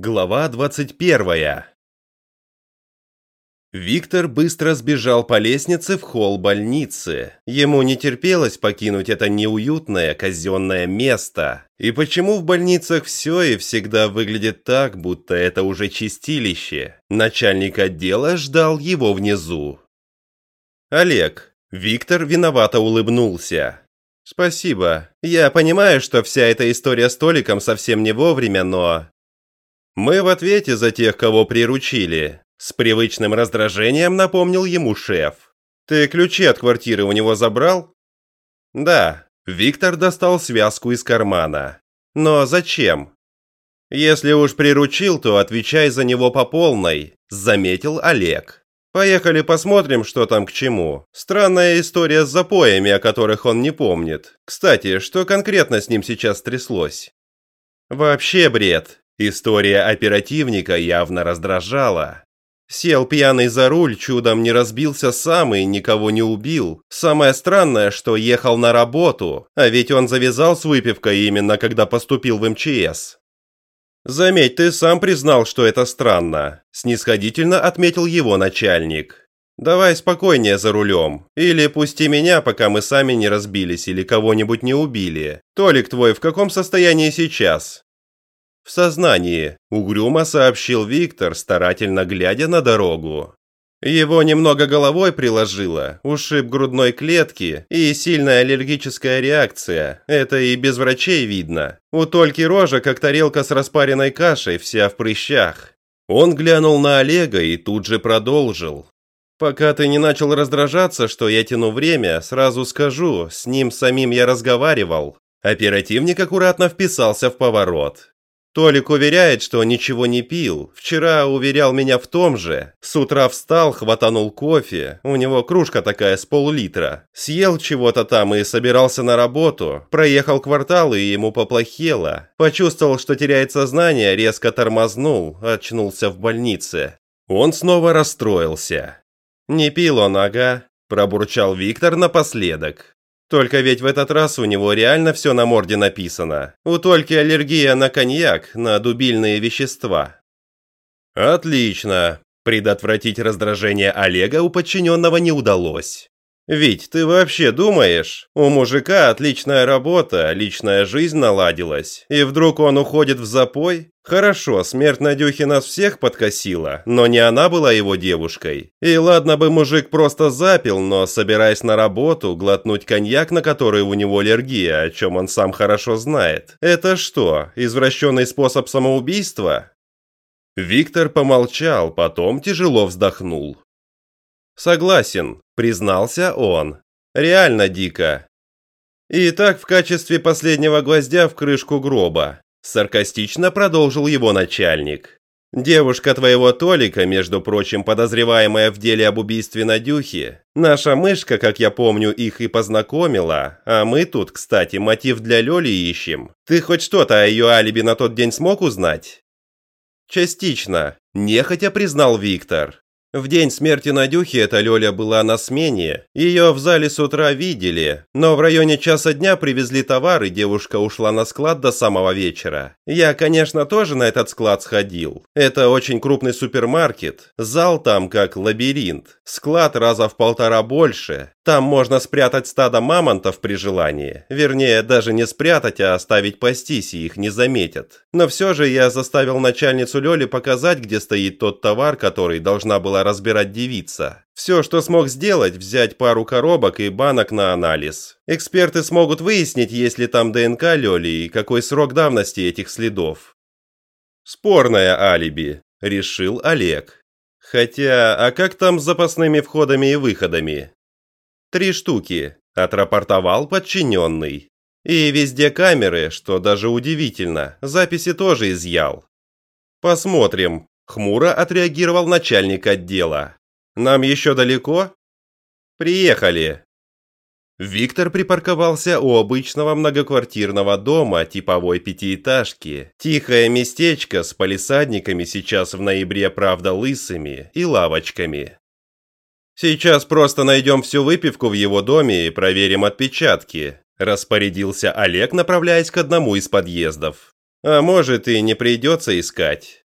Глава 21 Виктор быстро сбежал по лестнице в холл больницы. Ему не терпелось покинуть это неуютное казенное место. И почему в больницах все и всегда выглядит так, будто это уже чистилище? Начальник отдела ждал его внизу. Олег. Виктор виновато улыбнулся. «Спасибо. Я понимаю, что вся эта история с Толиком совсем не вовремя, но «Мы в ответе за тех, кого приручили», – с привычным раздражением напомнил ему шеф. «Ты ключи от квартиры у него забрал?» «Да». Виктор достал связку из кармана. «Но зачем?» «Если уж приручил, то отвечай за него по полной», – заметил Олег. «Поехали посмотрим, что там к чему. Странная история с запоями, о которых он не помнит. Кстати, что конкретно с ним сейчас тряслось?» «Вообще бред. История оперативника явно раздражала. Сел пьяный за руль, чудом не разбился сам и никого не убил. Самое странное, что ехал на работу, а ведь он завязал с выпивкой именно когда поступил в МЧС. «Заметь, ты сам признал, что это странно», – снисходительно отметил его начальник. «Давай спокойнее за рулем. Или пусти меня, пока мы сами не разбились или кого-нибудь не убили. Толик твой в каком состоянии сейчас?» «В сознании», – угрюмо сообщил Виктор, старательно глядя на дорогу. Его немного головой приложило, ушиб грудной клетки и сильная аллергическая реакция. Это и без врачей видно. У Тольки рожа, как тарелка с распаренной кашей, вся в прыщах. Он глянул на Олега и тут же продолжил. «Пока ты не начал раздражаться, что я тяну время, сразу скажу, с ним самим я разговаривал». Оперативник аккуратно вписался в поворот. Толик уверяет, что ничего не пил. Вчера уверял меня в том же. С утра встал, хватанул кофе. У него кружка такая с пол-литра. Съел чего-то там и собирался на работу. Проехал квартал и ему поплохело. Почувствовал, что теряет сознание, резко тормознул, очнулся в больнице. Он снова расстроился. «Не пил он, ага», – пробурчал Виктор напоследок. Только ведь в этот раз у него реально все на морде написано. У Тольки аллергия на коньяк, на дубильные вещества. Отлично. Предотвратить раздражение Олега у подчиненного не удалось. Ведь ты вообще думаешь, у мужика отличная работа, личная жизнь наладилась, и вдруг он уходит в запой? Хорошо, смерть Надюхи нас всех подкосила, но не она была его девушкой. И ладно бы мужик просто запил, но собираясь на работу, глотнуть коньяк, на который у него аллергия, о чем он сам хорошо знает. Это что, извращенный способ самоубийства? Виктор помолчал, потом тяжело вздохнул. «Согласен», – признался он. «Реально дико». И так в качестве последнего гвоздя в крышку гроба. Саркастично продолжил его начальник. Девушка твоего Толика, между прочим, подозреваемая в деле об убийстве Надюхи, наша мышка, как я помню, их и познакомила, а мы тут, кстати, мотив для Лёли ищем. Ты хоть что-то о ее алиби на тот день смог узнать? Частично, нехотя признал Виктор. В день смерти Надюхи эта Лёля была на смене. Ее в зале с утра видели, но в районе часа дня привезли товар, и девушка ушла на склад до самого вечера. Я, конечно, тоже на этот склад сходил. Это очень крупный супермаркет. Зал там как лабиринт. Склад раза в полтора больше. Там можно спрятать стадо мамонтов при желании. Вернее, даже не спрятать, а оставить пастись, и их не заметят. Но все же я заставил начальницу Лёли показать, где стоит тот товар, который должна была разбирать девица. Все, что смог сделать, взять пару коробок и банок на анализ. Эксперты смогут выяснить, есть ли там ДНК Лёли и какой срок давности этих следов. Спорное алиби, решил Олег. Хотя, а как там с запасными входами и выходами? «Три штуки», – отрапортовал подчиненный. «И везде камеры, что даже удивительно, записи тоже изъял». «Посмотрим», – хмуро отреагировал начальник отдела. «Нам еще далеко?» «Приехали». Виктор припарковался у обычного многоквартирного дома типовой пятиэтажки. Тихое местечко с палисадниками сейчас в ноябре, правда, лысыми и лавочками. «Сейчас просто найдем всю выпивку в его доме и проверим отпечатки», распорядился Олег, направляясь к одному из подъездов. «А может и не придется искать.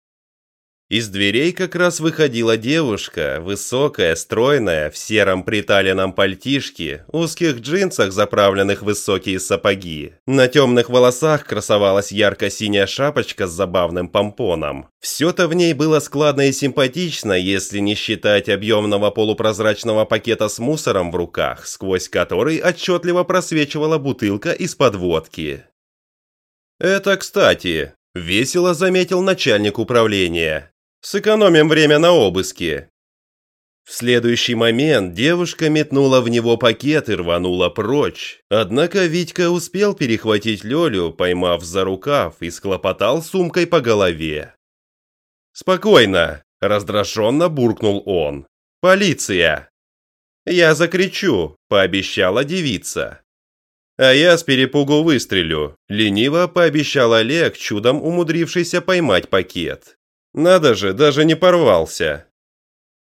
Из дверей как раз выходила девушка, высокая, стройная, в сером приталенном пальтишке, узких джинсах, заправленных высокие сапоги. На темных волосах красовалась ярко-синяя шапочка с забавным помпоном. Все-то в ней было складно и симпатично, если не считать объемного полупрозрачного пакета с мусором в руках, сквозь который отчетливо просвечивала бутылка из-под водки. «Это кстати», – весело заметил начальник управления. Сэкономим время на обыске». В следующий момент девушка метнула в него пакет и рванула прочь. Однако Витька успел перехватить Лёлю, поймав за рукав, и схлопотал сумкой по голове. «Спокойно!» – раздраженно буркнул он. «Полиция!» «Я закричу!» – пообещала девица. «А я с перепугу выстрелю», – лениво пообещал Олег, чудом умудрившийся поймать пакет. Надо же, даже не порвался.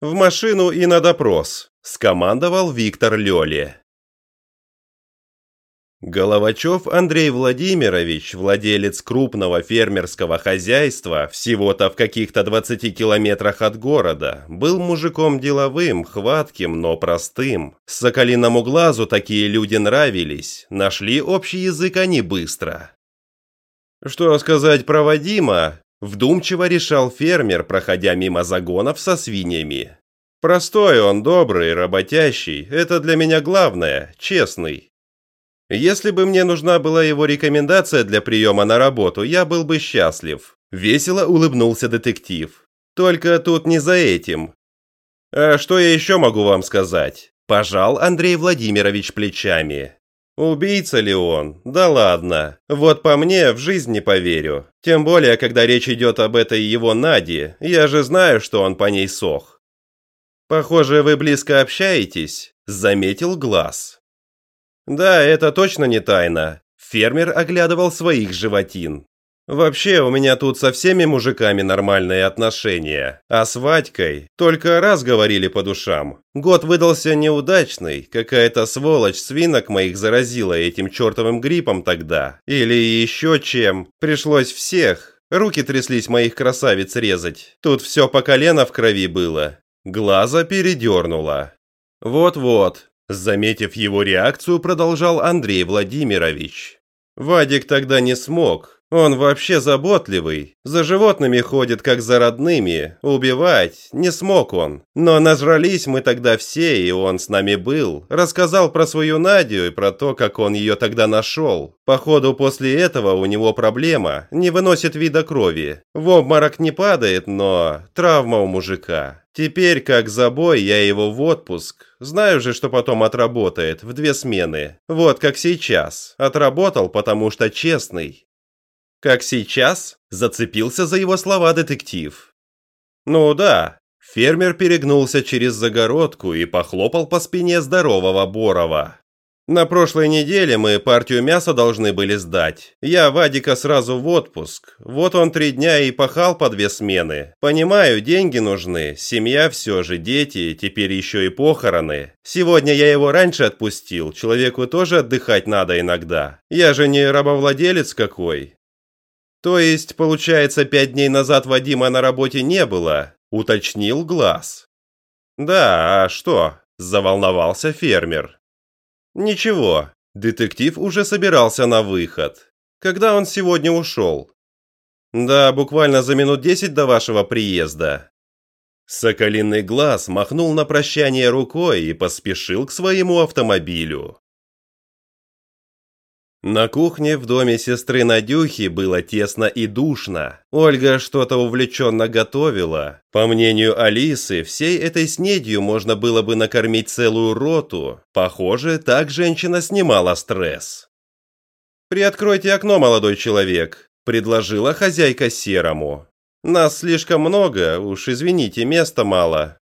В машину и на допрос, скомандовал Виктор Лёли. Головачев Андрей Владимирович, владелец крупного фермерского хозяйства, всего-то в каких-то 20 километрах от города, был мужиком деловым, хватким, но простым. Соколиному глазу такие люди нравились, нашли общий язык они быстро. Что сказать про Вадима, Вдумчиво решал фермер, проходя мимо загонов со свиньями. Простой он, добрый, работящий, это для меня главное, честный. Если бы мне нужна была его рекомендация для приема на работу, я был бы счастлив. Весело улыбнулся детектив. Только тут не за этим. А что я еще могу вам сказать? Пожал Андрей Владимирович плечами. Убийца ли он? Да ладно. Вот по мне в жизнь не поверю. Тем более, когда речь идет об этой его Наде. Я же знаю, что он по ней сох. Похоже, вы близко общаетесь, заметил Глаз. Да, это точно не тайна. Фермер оглядывал своих животин. Вообще, у меня тут со всеми мужиками нормальные отношения, а с Вадькой только раз говорили по душам. Год выдался неудачный, какая-то сволочь свинок моих заразила этим чертовым гриппом тогда. Или еще чем. Пришлось всех. Руки тряслись моих красавиц резать. Тут все по колено в крови было. Глаза передернуло. Вот-вот. Заметив его реакцию, продолжал Андрей Владимирович. Вадик тогда не смог, он вообще заботливый, за животными ходит как за родными, убивать не смог он. Но нажрались мы тогда все, и он с нами был. Рассказал про свою Надю и про то, как он ее тогда нашел. Походу, после этого у него проблема, не выносит вида крови. В обморок не падает, но травма у мужика. Теперь, как забой, я его в отпуск. Знаю же, что потом отработает, в две смены. Вот как сейчас. Отработал, потому что честный. Как сейчас, зацепился за его слова детектив. Ну да, фермер перегнулся через загородку и похлопал по спине здорового Борова. На прошлой неделе мы партию мяса должны были сдать. Я Вадика сразу в отпуск. Вот он три дня и пахал по две смены. Понимаю, деньги нужны. Семья все же, дети, теперь еще и похороны. Сегодня я его раньше отпустил. Человеку тоже отдыхать надо иногда. Я же не рабовладелец какой. То есть, получается, пять дней назад Вадима на работе не было, уточнил Глаз. Да, а что? Заволновался фермер. Ничего, детектив уже собирался на выход. Когда он сегодня ушел? Да, буквально за минут десять до вашего приезда. Соколиный глаз махнул на прощание рукой и поспешил к своему автомобилю. На кухне в доме сестры Надюхи было тесно и душно. Ольга что-то увлеченно готовила. По мнению Алисы, всей этой снедью можно было бы накормить целую роту. Похоже, так женщина снимала стресс. «Приоткройте окно, молодой человек», – предложила хозяйка Серому. «Нас слишком много, уж извините, места мало».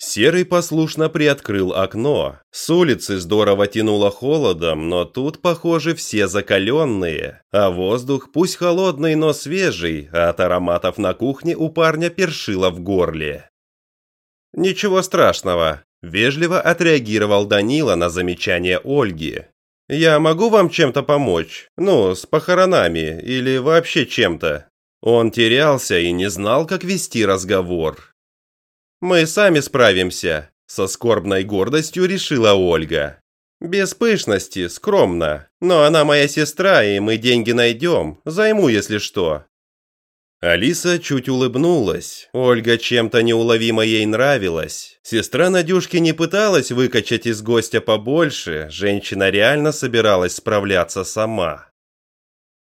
Серый послушно приоткрыл окно. С улицы здорово тянуло холодом, но тут, похоже, все закаленные. А воздух, пусть холодный, но свежий, а от ароматов на кухне у парня першило в горле. «Ничего страшного», – вежливо отреагировал Данила на замечание Ольги. «Я могу вам чем-то помочь? Ну, с похоронами или вообще чем-то?» Он терялся и не знал, как вести разговор. «Мы сами справимся», – со скорбной гордостью решила Ольга. «Без пышности, скромно. Но она моя сестра, и мы деньги найдем. Займу, если что». Алиса чуть улыбнулась. Ольга чем-то неуловимо ей нравилась. Сестра Надюшки не пыталась выкачать из гостя побольше, женщина реально собиралась справляться сама.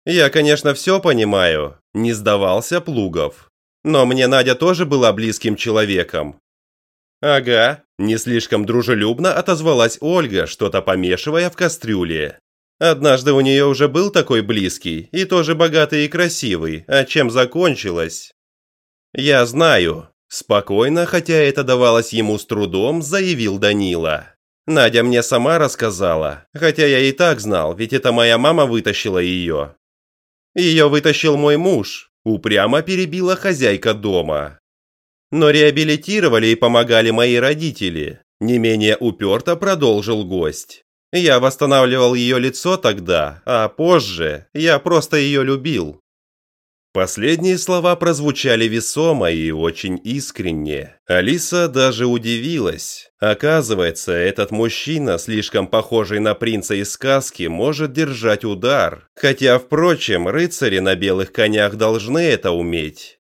«Я, конечно, все понимаю», – не сдавался Плугов. «Но мне Надя тоже была близким человеком». «Ага», – не слишком дружелюбно отозвалась Ольга, что-то помешивая в кастрюле. Однажды у нее уже был такой близкий, и тоже богатый и красивый, а чем закончилось? Я знаю. Спокойно, хотя это давалось ему с трудом, заявил Данила. Надя мне сама рассказала, хотя я и так знал, ведь это моя мама вытащила ее. Ее вытащил мой муж, упрямо перебила хозяйка дома. Но реабилитировали и помогали мои родители. Не менее уперто продолжил гость. Я восстанавливал ее лицо тогда, а позже я просто ее любил. Последние слова прозвучали весомо и очень искренне. Алиса даже удивилась. Оказывается, этот мужчина, слишком похожий на принца из сказки, может держать удар. Хотя, впрочем, рыцари на белых конях должны это уметь.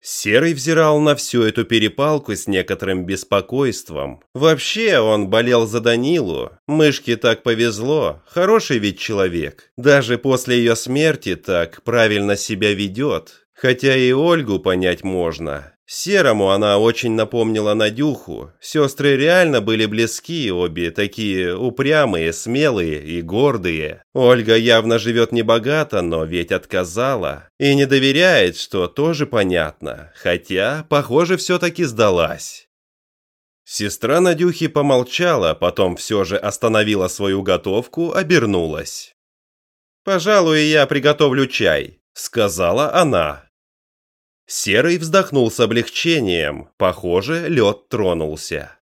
Серый взирал на всю эту перепалку с некоторым беспокойством. Вообще, он болел за Данилу. Мышке так повезло. Хороший ведь человек. Даже после ее смерти так правильно себя ведет. Хотя и Ольгу понять можно. Серому она очень напомнила Надюху. Сестры реально были близки, обе такие упрямые, смелые и гордые. Ольга явно живет небогато, но ведь отказала. И не доверяет, что тоже понятно. Хотя, похоже, все-таки сдалась. Сестра Надюхи помолчала, потом все же остановила свою готовку, обернулась. «Пожалуй, я приготовлю чай», — сказала она. Серый вздохнул с облегчением. Похоже, лед тронулся.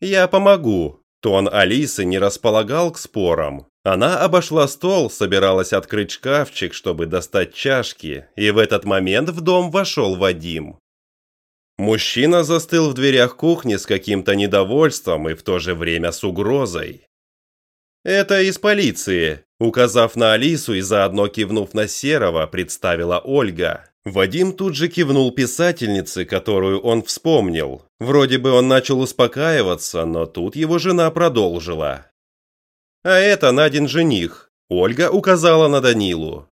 «Я помогу». Тон Алисы не располагал к спорам. Она обошла стол, собиралась открыть шкафчик, чтобы достать чашки, и в этот момент в дом вошел Вадим. Мужчина застыл в дверях кухни с каким-то недовольством и в то же время с угрозой. «Это из полиции», – указав на Алису и заодно кивнув на Серого, представила Ольга. Вадим тут же кивнул писательнице, которую он вспомнил. Вроде бы он начал успокаиваться, но тут его жена продолжила. «А это Надин жених», – Ольга указала на Данилу.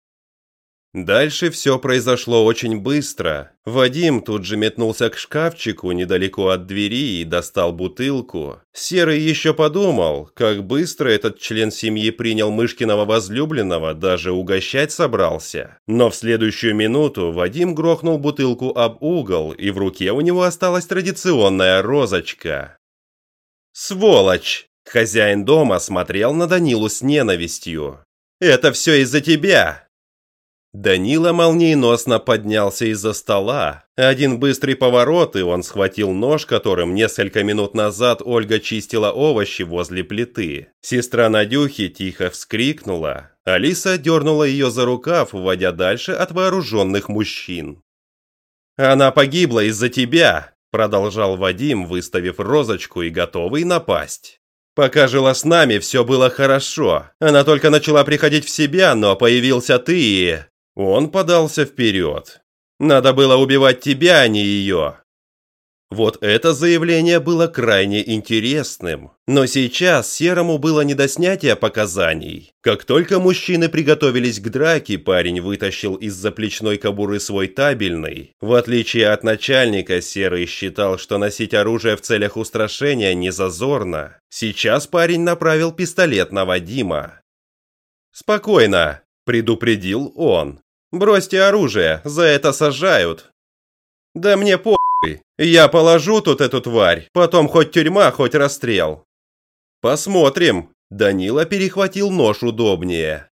Дальше все произошло очень быстро. Вадим тут же метнулся к шкафчику недалеко от двери и достал бутылку. Серый еще подумал, как быстро этот член семьи принял Мышкиного возлюбленного, даже угощать собрался. Но в следующую минуту Вадим грохнул бутылку об угол, и в руке у него осталась традиционная розочка. «Сволочь!» Хозяин дома смотрел на Данилу с ненавистью. «Это все из-за тебя!» Данила молниеносно поднялся из-за стола. Один быстрый поворот, и он схватил нож, которым несколько минут назад Ольга чистила овощи возле плиты. Сестра Надюхи тихо вскрикнула. Алиса дернула ее за рукав, уводя дальше от вооруженных мужчин. «Она погибла из-за тебя», – продолжал Вадим, выставив розочку и готовый напасть. Пока жила с нами, все было хорошо. Она только начала приходить в себя, но появился ты и... Он подался вперед. «Надо было убивать тебя, а не ее!» Вот это заявление было крайне интересным. Но сейчас Серому было не до снятия показаний. Как только мужчины приготовились к драке, парень вытащил из заплечной кобуры свой табельный. В отличие от начальника, Серый считал, что носить оружие в целях устрашения не зазорно. Сейчас парень направил пистолет на Вадима. «Спокойно», предупредил он. «Бросьте оружие, за это сажают». «Да мне похуй, я положу тут эту тварь, потом хоть тюрьма, хоть расстрел». «Посмотрим», Данила перехватил нож удобнее.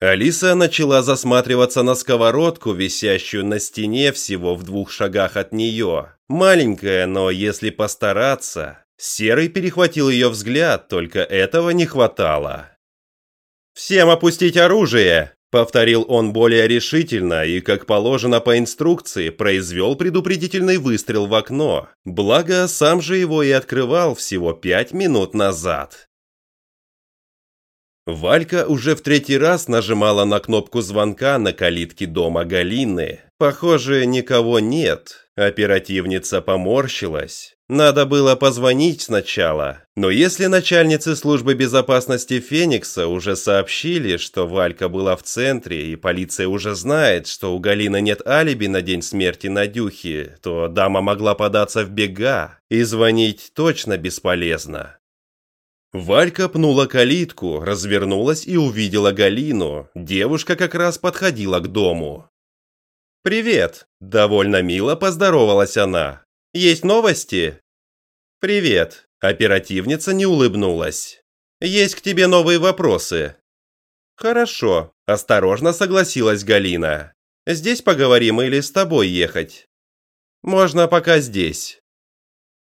Алиса начала засматриваться на сковородку, висящую на стене всего в двух шагах от нее. Маленькая, но если постараться... Серый перехватил ее взгляд, только этого не хватало. «Всем опустить оружие!» Повторил он более решительно и, как положено по инструкции, произвел предупредительный выстрел в окно. Благо, сам же его и открывал всего пять минут назад. Валька уже в третий раз нажимала на кнопку звонка на калитке дома Галины. Похоже, никого нет. Оперативница поморщилась. Надо было позвонить сначала. Но если начальницы службы безопасности Феникса уже сообщили, что Валька была в центре и полиция уже знает, что у Галины нет алиби на день смерти Надюхи, то дама могла податься в бега. И звонить точно бесполезно. Валька пнула калитку, развернулась и увидела Галину. Девушка как раз подходила к дому. «Привет!» – довольно мило поздоровалась она. «Есть новости?» «Привет!» – оперативница не улыбнулась. «Есть к тебе новые вопросы». «Хорошо», – осторожно согласилась Галина. «Здесь поговорим или с тобой ехать?» «Можно пока здесь».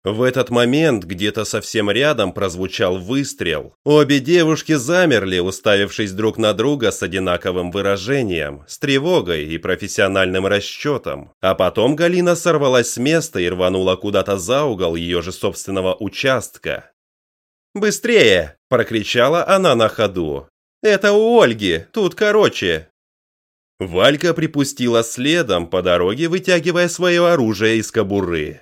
В этот момент где-то совсем рядом прозвучал выстрел. Обе девушки замерли, уставившись друг на друга с одинаковым выражением, с тревогой и профессиональным расчетом. А потом Галина сорвалась с места и рванула куда-то за угол ее же собственного участка. «Быстрее!» – прокричала она на ходу. «Это у Ольги, тут короче!» Валька припустила следом по дороге, вытягивая свое оружие из кобуры.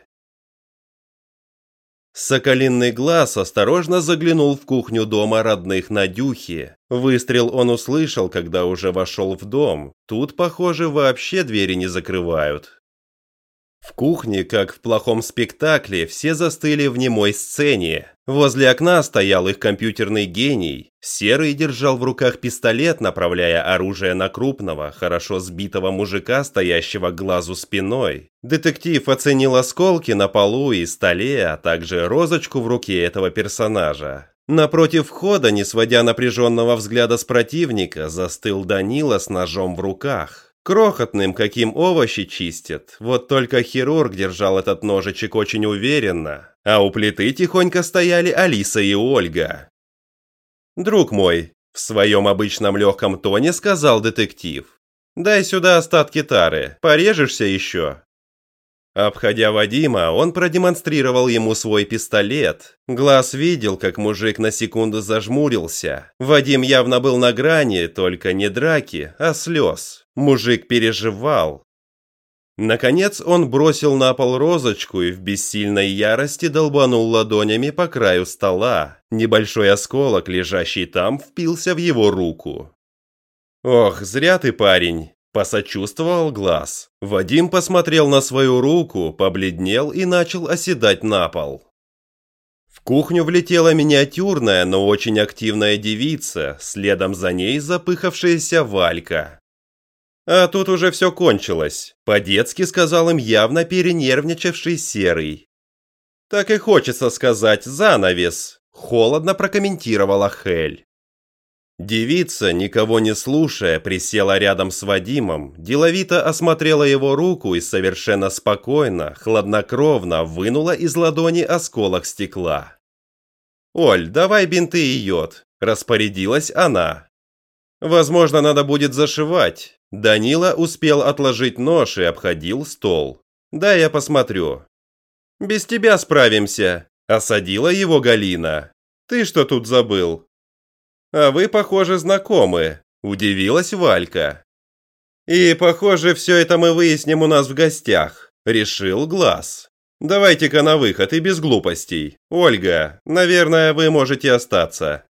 Соколиный глаз осторожно заглянул в кухню дома родных Надюхи. Выстрел он услышал, когда уже вошел в дом. Тут, похоже, вообще двери не закрывают. В кухне, как в плохом спектакле, все застыли в немой сцене. Возле окна стоял их компьютерный гений. Серый держал в руках пистолет, направляя оружие на крупного, хорошо сбитого мужика, стоящего глазу спиной. Детектив оценил осколки на полу и столе, а также розочку в руке этого персонажа. Напротив входа, не сводя напряженного взгляда с противника, застыл Данила с ножом в руках. Крохотным, каким овощи чистят. Вот только хирург держал этот ножичек очень уверенно, а у плиты тихонько стояли Алиса и Ольга. «Друг мой», – в своем обычном легком тоне сказал детектив, – «дай сюда остатки тары, порежешься еще». Обходя Вадима, он продемонстрировал ему свой пистолет. Глаз видел, как мужик на секунду зажмурился. Вадим явно был на грани, только не драки, а слез. Мужик переживал. Наконец он бросил на пол розочку и в бессильной ярости долбанул ладонями по краю стола. Небольшой осколок, лежащий там, впился в его руку. «Ох, зря ты, парень!» Посочувствовал глаз. Вадим посмотрел на свою руку, побледнел и начал оседать на пол. В кухню влетела миниатюрная, но очень активная девица, следом за ней запыхавшаяся Валька. А тут уже все кончилось, по-детски сказал им явно перенервничавший Серый. Так и хочется сказать «занавес», холодно прокомментировала Хель. Девица, никого не слушая, присела рядом с Вадимом, деловито осмотрела его руку и совершенно спокойно, хладнокровно вынула из ладони осколок стекла. «Оль, давай бинты и йод», – распорядилась она. «Возможно, надо будет зашивать». Данила успел отложить нож и обходил стол. «Да, я посмотрю». «Без тебя справимся», – осадила его Галина. «Ты что тут забыл?» «А вы, похоже, знакомы», – удивилась Валька. «И, похоже, все это мы выясним у нас в гостях», – решил Глаз. «Давайте-ка на выход и без глупостей. Ольга, наверное, вы можете остаться».